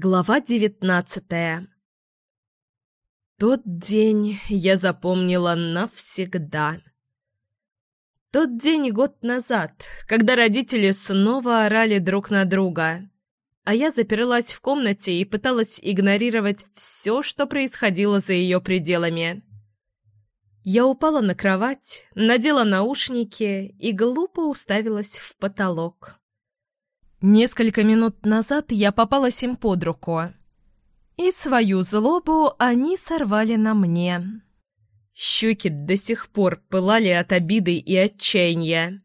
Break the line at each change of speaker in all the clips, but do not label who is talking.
Глава девятнадцатая Тот день я запомнила навсегда. Тот день год назад, когда родители снова орали друг на друга, а я заперлась в комнате и пыталась игнорировать все, что происходило за ее пределами. Я упала на кровать, надела наушники и глупо уставилась в потолок. Несколько минут назад я попалась им под руку. И свою злобу они сорвали на мне. Щеки до сих пор пылали от обиды и отчаяния.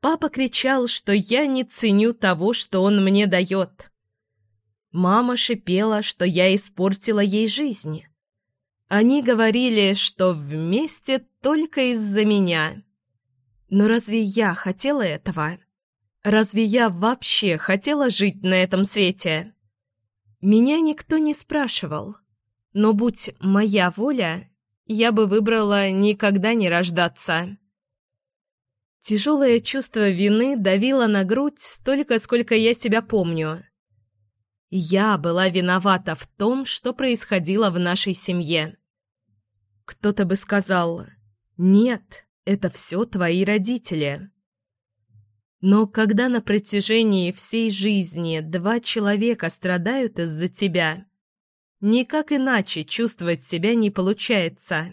Папа кричал, что я не ценю того, что он мне дает. Мама шипела, что я испортила ей жизнь. Они говорили, что вместе только из-за меня. Но разве я хотела этого? Разве я вообще хотела жить на этом свете? Меня никто не спрашивал. Но будь моя воля, я бы выбрала никогда не рождаться. Тяжелое чувство вины давило на грудь столько, сколько я себя помню. Я была виновата в том, что происходило в нашей семье. Кто-то бы сказал «Нет, это все твои родители». Но когда на протяжении всей жизни два человека страдают из-за тебя, никак иначе чувствовать себя не получается.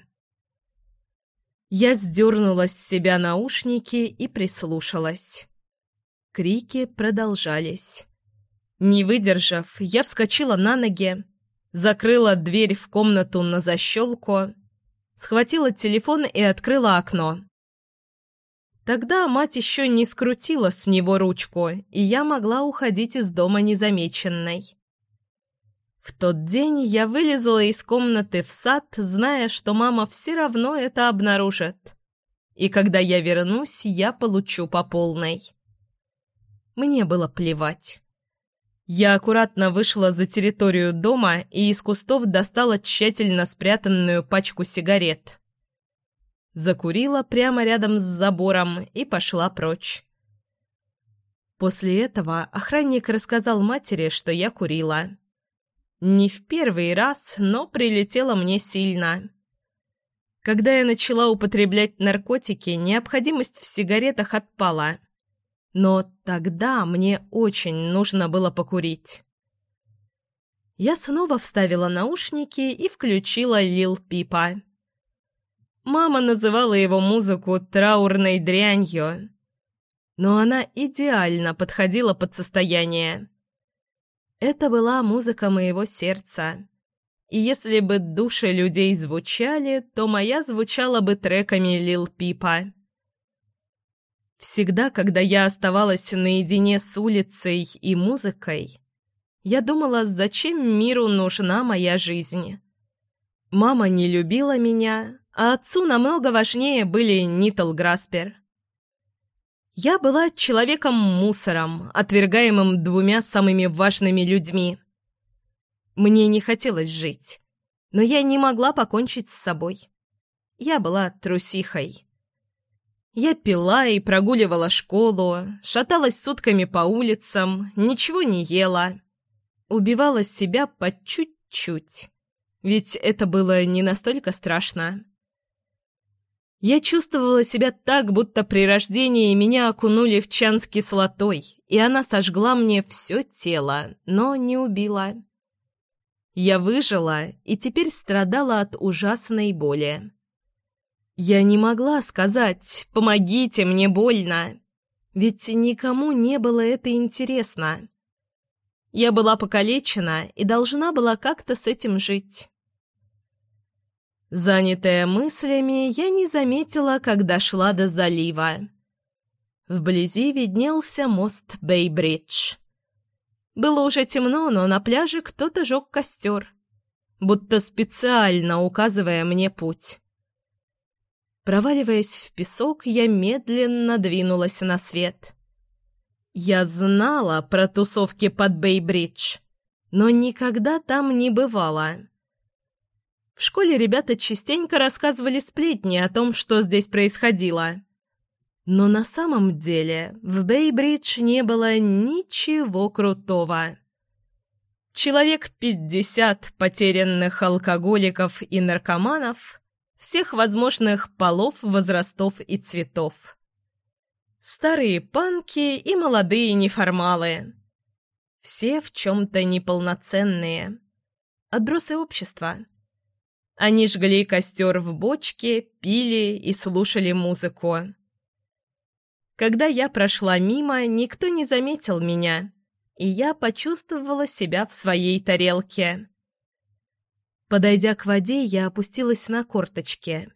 Я сдернула с себя наушники и прислушалась. Крики продолжались. Не выдержав, я вскочила на ноги, закрыла дверь в комнату на защелку, схватила телефон и открыла окно. Тогда мать еще не скрутила с него ручку, и я могла уходить из дома незамеченной. В тот день я вылезла из комнаты в сад, зная, что мама все равно это обнаружит. И когда я вернусь, я получу по полной. Мне было плевать. Я аккуратно вышла за территорию дома и из кустов достала тщательно спрятанную пачку сигарет закурила прямо рядом с забором и пошла прочь. После этого охранник рассказал матери, что я курила. Не в первый раз, но прилетело мне сильно. Когда я начала употреблять наркотики, необходимость в сигаретах отпала. Но тогда мне очень нужно было покурить. Я снова вставила наушники и включила Лил Пипа. Мама называла его музыку траурной дрянью, но она идеально подходила под состояние. Это была музыка моего сердца. И если бы души людей звучали, то моя звучала бы треками Лил Пипа. Всегда, когда я оставалась наедине с улицей и музыкой, я думала, зачем миру нужна моя жизнь. Мама не любила меня, а отцу намного важнее были Нитл Граспер. Я была человеком-мусором, отвергаемым двумя самыми важными людьми. Мне не хотелось жить, но я не могла покончить с собой. Я была трусихой. Я пила и прогуливала школу, шаталась сутками по улицам, ничего не ела. Убивала себя по чуть-чуть. Ведь это было не настолько страшно. Я чувствовала себя так, будто при рождении меня окунули в чан с кислотой, и она сожгла мне все тело, но не убила. Я выжила и теперь страдала от ужасной боли. Я не могла сказать «помогите, мне больно», ведь никому не было это интересно. Я была покалечена и должна была как-то с этим жить. Занятая мыслями, я не заметила, как дошла до залива. Вблизи виднелся мост Бейбридж. Было уже темно, но на пляже кто-то жег костер, будто специально указывая мне путь. Проваливаясь в песок, я медленно двинулась на свет. Я знала про тусовки под Бейбридж, но никогда там не бывала. В школе ребята частенько рассказывали сплетни о том, что здесь происходило. Но на самом деле в Бейбридж не было ничего крутого. Человек пятьдесят потерянных алкоголиков и наркоманов всех возможных полов, возрастов и цветов. Старые панки и молодые неформалы. Все в чем-то неполноценные. Отбросы общества. Они жгли костер в бочке, пили и слушали музыку. Когда я прошла мимо, никто не заметил меня, и я почувствовала себя в своей тарелке. Подойдя к воде, я опустилась на корточки.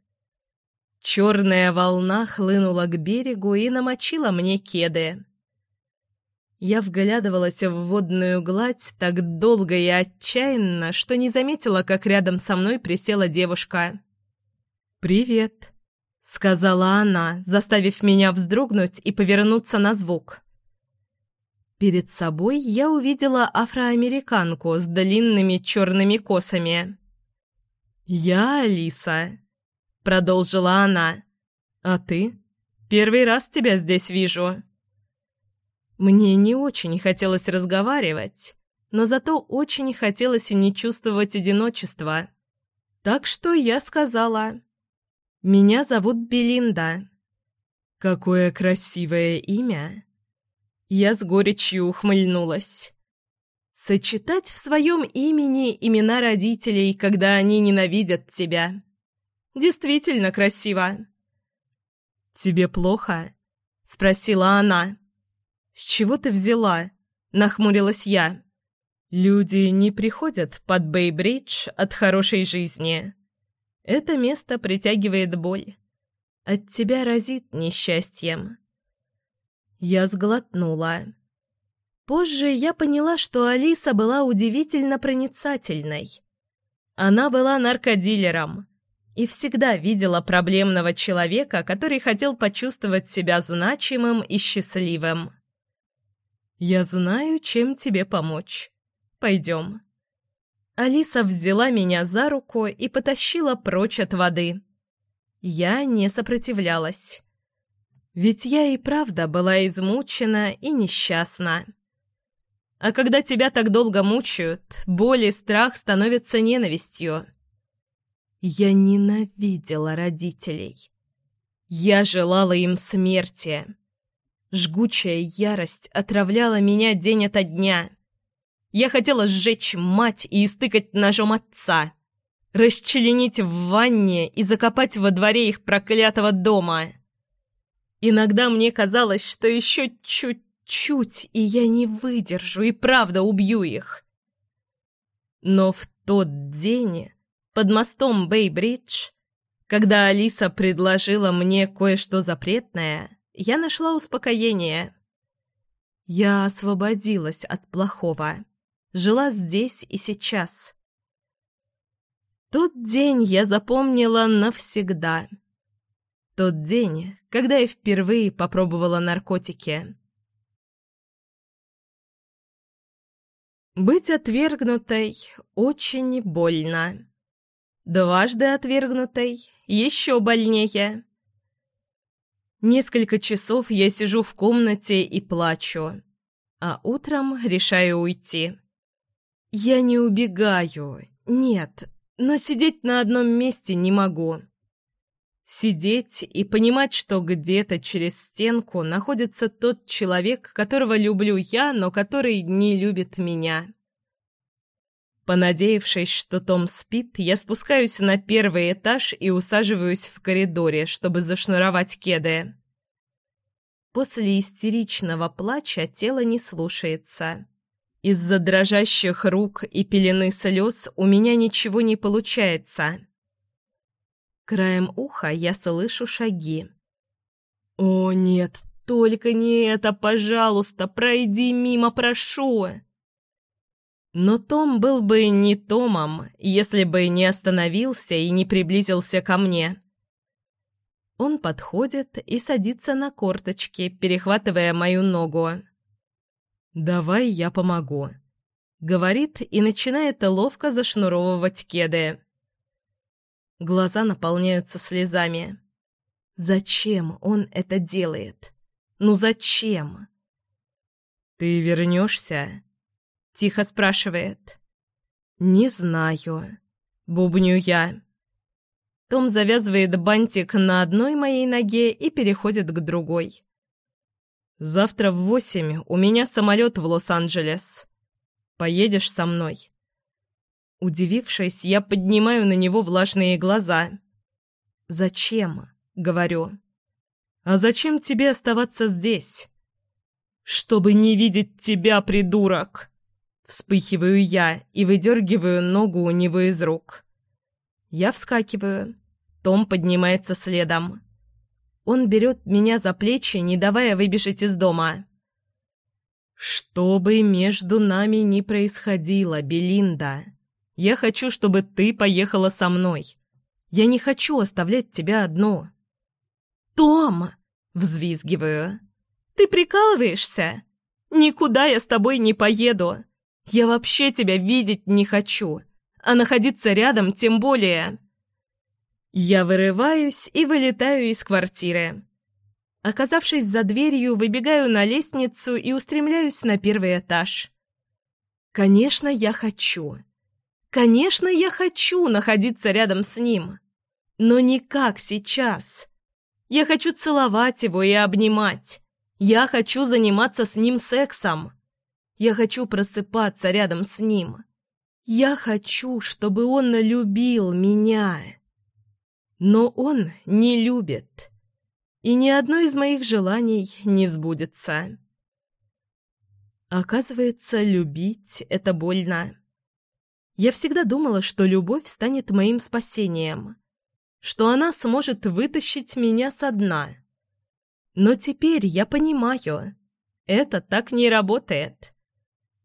Черная волна хлынула к берегу и намочила мне кеды. Я вглядывалась в водную гладь так долго и отчаянно, что не заметила, как рядом со мной присела девушка. «Привет», — сказала она, заставив меня вздрогнуть и повернуться на звук. Перед собой я увидела афроамериканку с длинными черными косами. «Я Алиса», — продолжила она. «А ты? Первый раз тебя здесь вижу». Мне не очень хотелось разговаривать, но зато очень хотелось и не чувствовать одиночества. Так что я сказала. «Меня зовут Белинда». «Какое красивое имя!» Я с горечью ухмыльнулась. Сочетать в своем имени имена родителей, когда они ненавидят тебя. Действительно красиво. «Тебе плохо?» — спросила она. «С чего ты взяла?» – нахмурилась я. «Люди не приходят под Бейбридж от хорошей жизни. Это место притягивает боль. От тебя разит несчастьем». Я сглотнула. Позже я поняла, что Алиса была удивительно проницательной. Она была наркодилером и всегда видела проблемного человека, который хотел почувствовать себя значимым и счастливым. «Я знаю, чем тебе помочь. Пойдем». Алиса взяла меня за руку и потащила прочь от воды. Я не сопротивлялась. Ведь я и правда была измучена и несчастна. А когда тебя так долго мучают, боль и страх становятся ненавистью. Я ненавидела родителей. Я желала им смерти. Жгучая ярость отравляла меня день ото дня. Я хотела сжечь мать и истыкать ножом отца, расчленить в ванне и закопать во дворе их проклятого дома. Иногда мне казалось, что еще чуть-чуть, и я не выдержу и правда убью их. Но в тот день под мостом Бэй-Бридж, когда Алиса предложила мне кое-что запретное, я нашла успокоение. Я освободилась от плохого. Жила здесь и сейчас. Тот день я запомнила навсегда. Тот день, когда я впервые попробовала наркотики. Быть отвергнутой очень больно. Дважды отвергнутой еще больнее. Несколько часов я сижу в комнате и плачу, а утром решаю уйти. Я не убегаю, нет, но сидеть на одном месте не могу. Сидеть и понимать, что где-то через стенку находится тот человек, которого люблю я, но который не любит меня. Понадеявшись, что Том спит, я спускаюсь на первый этаж и усаживаюсь в коридоре, чтобы зашнуровать кеды. После истеричного плача тело не слушается. Из-за дрожащих рук и пелены слез у меня ничего не получается. Краем уха я слышу шаги. «О, нет, только не это, пожалуйста, пройди мимо, прошу!» Но Том был бы не Томом, если бы не остановился и не приблизился ко мне. Он подходит и садится на корточки, перехватывая мою ногу. «Давай я помогу», — говорит и начинает ловко зашнуровывать кеды. Глаза наполняются слезами. «Зачем он это делает? Ну зачем?» «Ты вернешься?» Тихо спрашивает. «Не знаю», — бубню я. Том завязывает бантик на одной моей ноге и переходит к другой. «Завтра в восемь у меня самолет в Лос-Анджелес. Поедешь со мной?» Удивившись, я поднимаю на него влажные глаза. «Зачем?» — говорю. «А зачем тебе оставаться здесь?» «Чтобы не видеть тебя, придурок!» Вспыхиваю я и выдергиваю ногу у него из рук. Я вскакиваю. Том поднимается следом. Он берет меня за плечи, не давая выбежать из дома. «Что бы между нами ни происходило, Белинда, я хочу, чтобы ты поехала со мной. Я не хочу оставлять тебя одну».
«Том!» — взвизгиваю. «Ты прикалываешься? Никуда я с тобой не поеду. Я вообще тебя видеть не хочу, а находиться рядом тем более».
Я вырываюсь и вылетаю из квартиры. Оказавшись за дверью, выбегаю на лестницу и устремляюсь на первый этаж. Конечно, я хочу. Конечно, я хочу находиться рядом с ним. Но не как сейчас. Я хочу целовать его и обнимать. Я хочу заниматься с ним сексом. Я хочу просыпаться рядом с ним. Я хочу, чтобы он любил меня. Но он не любит. И ни одно из моих желаний не сбудется. Оказывается, любить — это больно. Я всегда думала, что любовь станет моим спасением, что она сможет вытащить меня со дна. Но теперь я понимаю, это так не работает.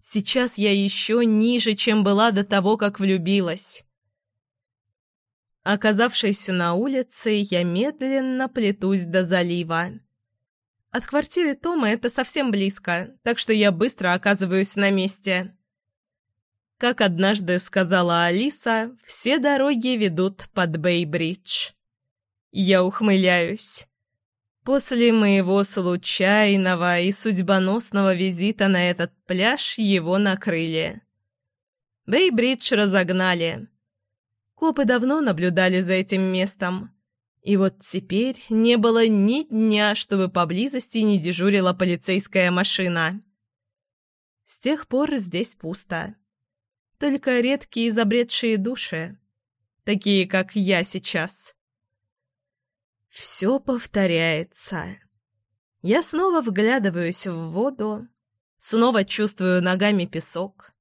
Сейчас я еще ниже, чем была до того, как влюбилась. Оказавшись на улице, я медленно плетусь до залива. От квартиры Тома это совсем близко, так что я быстро оказываюсь на месте. Как однажды сказала Алиса, все дороги ведут под Бейбридж. Я ухмыляюсь. После моего случайного и судьбоносного визита на этот пляж его накрыли. Бейбридж разогнали. Копы давно наблюдали за этим местом. И вот теперь не было ни дня, чтобы поблизости не дежурила полицейская машина. С тех пор здесь пусто только редкие забредшие души, такие, как я сейчас. Все повторяется. Я снова вглядываюсь в воду, снова чувствую ногами песок,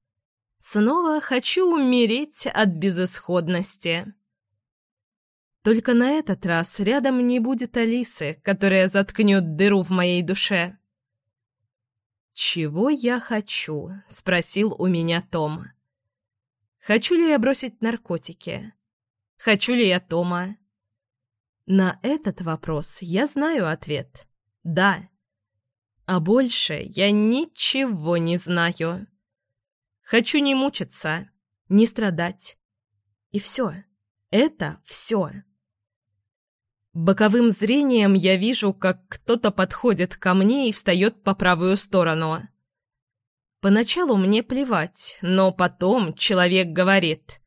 снова хочу умереть от безысходности. Только на этот раз рядом не будет Алисы, которая заткнет дыру в моей душе. «Чего я хочу?» — спросил у меня Том. Хочу ли я бросить наркотики? Хочу ли я Тома? На этот вопрос я знаю ответ. Да. А больше я ничего не знаю. Хочу не мучиться, не страдать. И все. Это все. Боковым зрением я вижу, как кто-то подходит ко мне и встает по правую сторону. Поначалу мне плевать, но потом человек говорит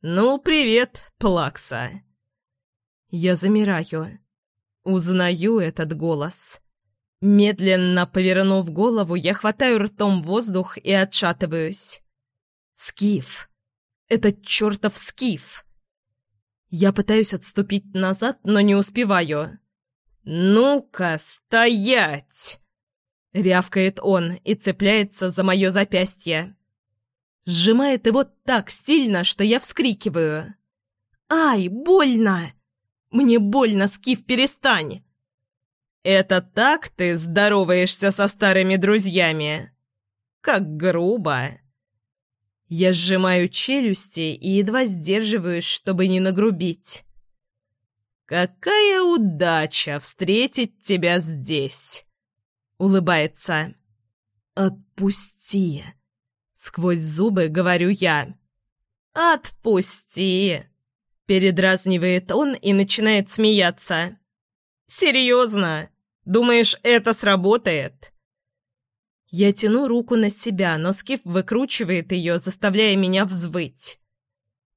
«Ну, привет, Плакса». Я замираю. Узнаю этот голос. Медленно повернув голову, я хватаю ртом воздух и отшатываюсь. Скиф. Это чертов скиф. Я пытаюсь отступить назад, но не успеваю. «Ну-ка, стоять!» Рявкает он и цепляется за мое запястье. Сжимает его так сильно, что я вскрикиваю. «Ай, больно! Мне больно, Скиф, перестань!» «Это так ты здороваешься со старыми друзьями?» «Как грубо!» Я сжимаю челюсти и едва сдерживаюсь, чтобы не нагрубить. «Какая удача встретить тебя здесь!» улыбается. «Отпусти!» Сквозь зубы говорю я. «Отпусти!» Передразнивает он и начинает смеяться. «Серьезно? Думаешь, это сработает?» Я тяну руку на себя, но Скиф выкручивает ее, заставляя меня взвыть.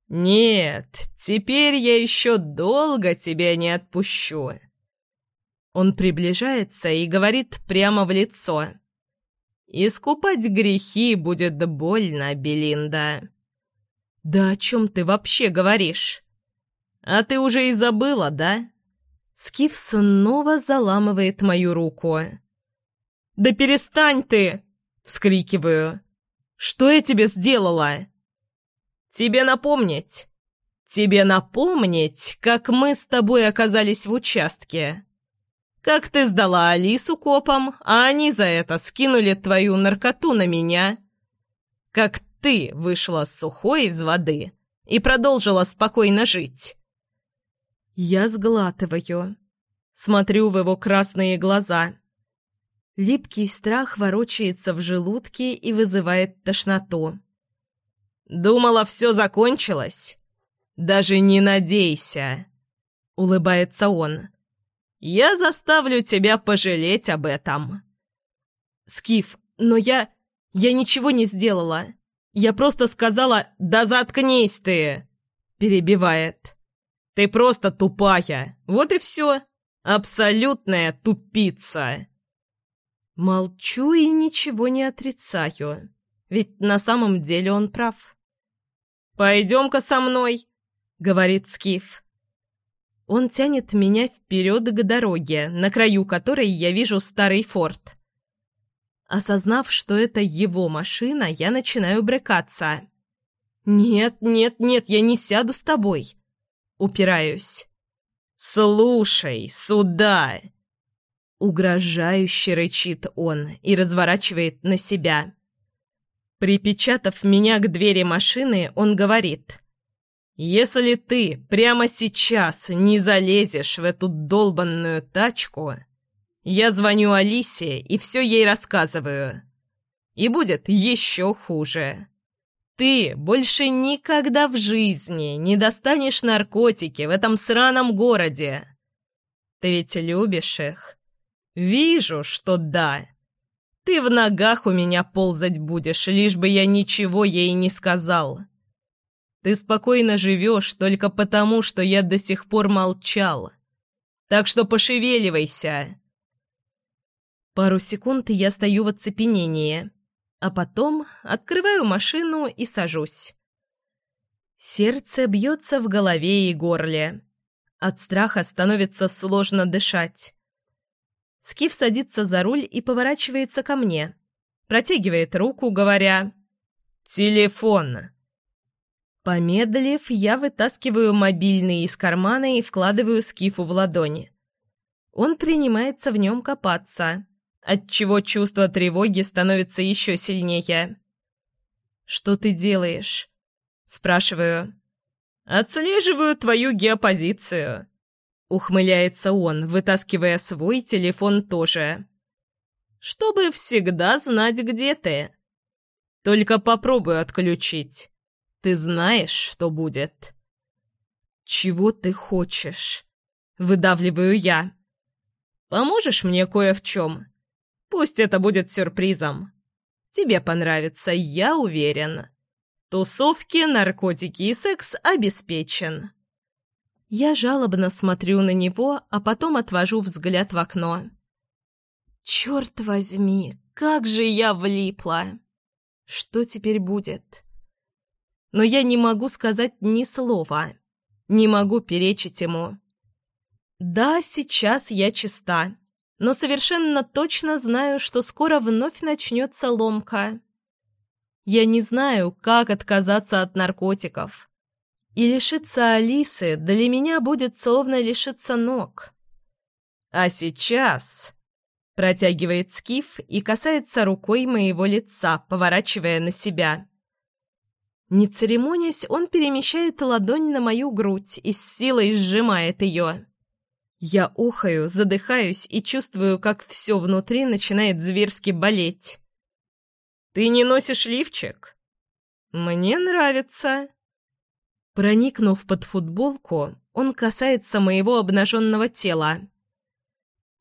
«Нет, теперь я еще долго тебя не отпущу». Он приближается и говорит прямо в лицо. «Искупать грехи будет больно, Белинда». «Да о чем ты вообще говоришь?» «А ты уже и забыла, да?» Скиф снова заламывает мою руку. «Да перестань ты!» — вскрикиваю. «Что я тебе сделала?» «Тебе напомнить. Тебе напомнить, как мы с тобой оказались в участке. Как ты сдала Алису копам, а они за это скинули твою наркоту на меня. Как ты вышла сухой из воды и продолжила спокойно жить». Я сглатываю. Смотрю в его красные глаза. Липкий страх ворочается в желудке и вызывает тошноту. «Думала, все закончилось? Даже не надейся!» — улыбается он. «Я заставлю тебя пожалеть об этом!» «Скиф, но я... я ничего не сделала. Я просто сказала «Да заткнись ты!» — перебивает. Ты просто тупая. Вот и все. Абсолютная тупица. Молчу и ничего не отрицаю. Ведь на самом деле он прав. «Пойдем-ка со мной», — говорит Скиф. Он тянет меня вперед к дороге, на краю которой я вижу старый форт. Осознав, что это его машина, я начинаю брыкаться. «Нет, нет, нет, я не сяду с тобой. Упираюсь. «Слушай, сюда!» Угрожающе рычит он и разворачивает на себя. Припечатав меня к двери машины, он говорит. «Если ты прямо сейчас не залезешь в эту долбанную тачку, я звоню Алисе и все ей рассказываю. И будет еще хуже». Ты больше никогда в жизни не достанешь наркотики в этом сраном городе. Ты ведь любишь их? Вижу, что да. Ты в ногах у меня ползать будешь, лишь бы я ничего ей не сказал. Ты спокойно живешь только потому, что я до сих пор молчал. Так что пошевеливайся. Пару секунд я стою в оцепенении а потом открываю машину и сажусь. Сердце бьется в голове и горле. От страха становится сложно дышать. Скиф садится за руль и поворачивается ко мне. Протягивает руку, говоря «Телефон». Помедлив, я вытаскиваю мобильный из кармана и вкладываю Скифу в ладони. Он принимается в нем копаться отчего чувство тревоги становится еще сильнее. «Что ты делаешь?» – спрашиваю. «Отслеживаю твою геопозицию», – ухмыляется он, вытаскивая свой телефон тоже. «Чтобы всегда знать, где ты. Только попробуй отключить. Ты знаешь, что будет». «Чего ты хочешь?» – выдавливаю я. «Поможешь мне кое в чем?» Пусть это будет сюрпризом. Тебе понравится, я уверен. Тусовки, наркотики и секс обеспечен. Я жалобно смотрю на него, а потом отвожу взгляд в окно. Черт возьми, как же я влипла! Что теперь будет? Но я не могу сказать ни слова. Не могу перечить ему. Да, сейчас я чиста но совершенно точно знаю, что скоро вновь начнется ломка. Я не знаю, как отказаться от наркотиков. И лишиться Алисы для меня будет словно лишиться ног. А сейчас... Протягивает скиф и касается рукой моего лица, поворачивая на себя. Не церемонясь, он перемещает ладонь на мою грудь и с силой сжимает ее. Я охаю, задыхаюсь и чувствую, как все внутри начинает зверски болеть. «Ты не носишь лифчик?» «Мне нравится». Проникнув под футболку, он касается моего обнаженного тела.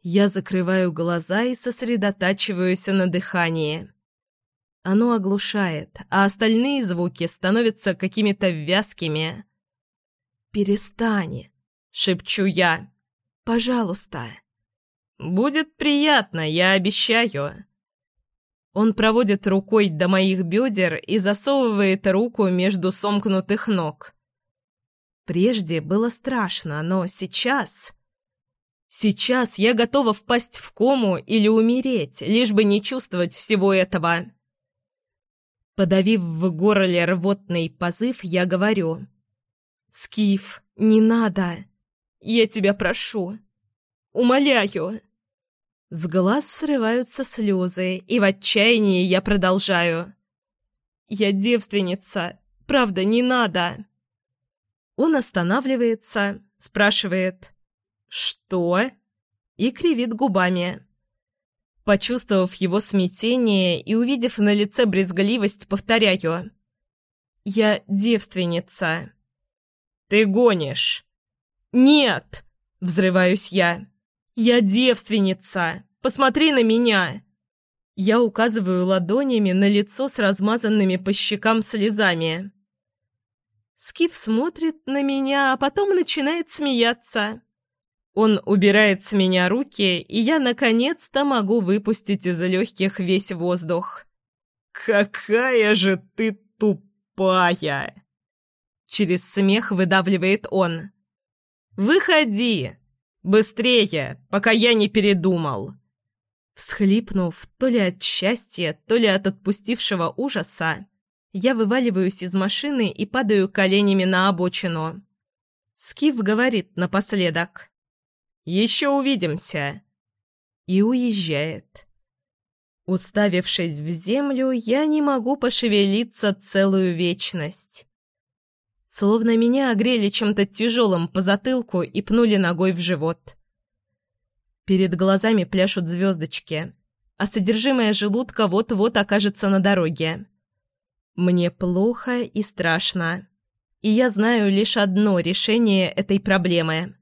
Я закрываю глаза и сосредотачиваюсь на дыхании. Оно оглушает, а остальные звуки становятся какими-то вязкими.
«Перестань!» — шепчу я. «Пожалуйста!»
«Будет приятно, я обещаю!» Он проводит рукой до моих бедер и засовывает руку между сомкнутых ног. Прежде было страшно, но сейчас... Сейчас я готова впасть в кому или умереть, лишь бы не чувствовать всего этого. Подавив в горле рвотный позыв, я говорю. «Скиф, не надо! Я тебя прошу! Умоляю!» С глаз срываются слезы, и в отчаянии я продолжаю. «Я девственница. Правда, не надо!» Он останавливается, спрашивает «Что?» и кривит губами. Почувствовав его смятение и увидев на лице брезгливость, повторяю. «Я девственница». «Ты гонишь». «Нет!» — взрываюсь я. «Я девственница! Посмотри на меня!» Я указываю ладонями на лицо с размазанными по щекам слезами. Скиф смотрит на меня, а потом начинает смеяться. Он убирает с меня руки, и я наконец-то могу выпустить из легких весь воздух. «Какая же ты тупая!» Через смех выдавливает он. «Выходи! Быстрее, пока я не передумал!» Всхлипнув то ли от счастья, то ли от отпустившего ужаса, я вываливаюсь из машины и падаю коленями на обочину. Скиф говорит напоследок. Еще увидимся!» И уезжает. Уставившись в землю, я не могу пошевелиться целую вечность. Словно меня огрели чем-то тяжелым по затылку и пнули ногой в живот. Перед глазами пляшут звездочки, а содержимое желудка вот-вот окажется на дороге. Мне плохо и страшно, и я знаю лишь одно решение этой проблемы.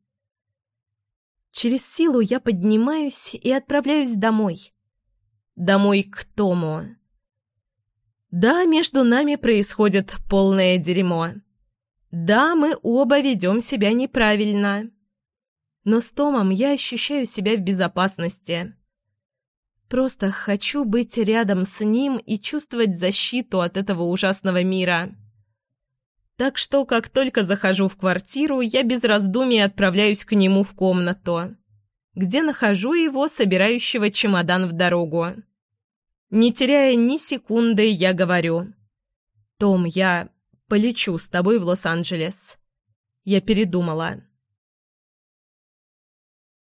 Через силу я поднимаюсь и отправляюсь домой. Домой к Тому. Да, между нами происходит полное дерьмо. Да, мы оба ведем себя неправильно. Но с Томом я ощущаю себя в безопасности. Просто хочу быть рядом с ним и чувствовать защиту от этого ужасного мира. Так что, как только захожу в квартиру, я без раздумий отправляюсь к нему в комнату, где нахожу его, собирающего чемодан в дорогу. Не теряя ни секунды, я говорю. «Том, я полечу с тобой в Лос-Анджелес. Я передумала.